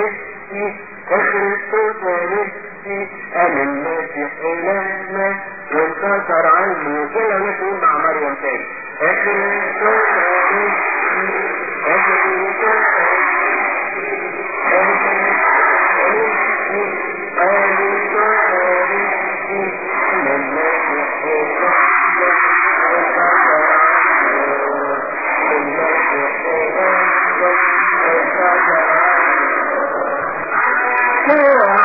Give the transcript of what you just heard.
نفسي اخرب نفسي قال المسيح إلهنا وانتصر عني كل here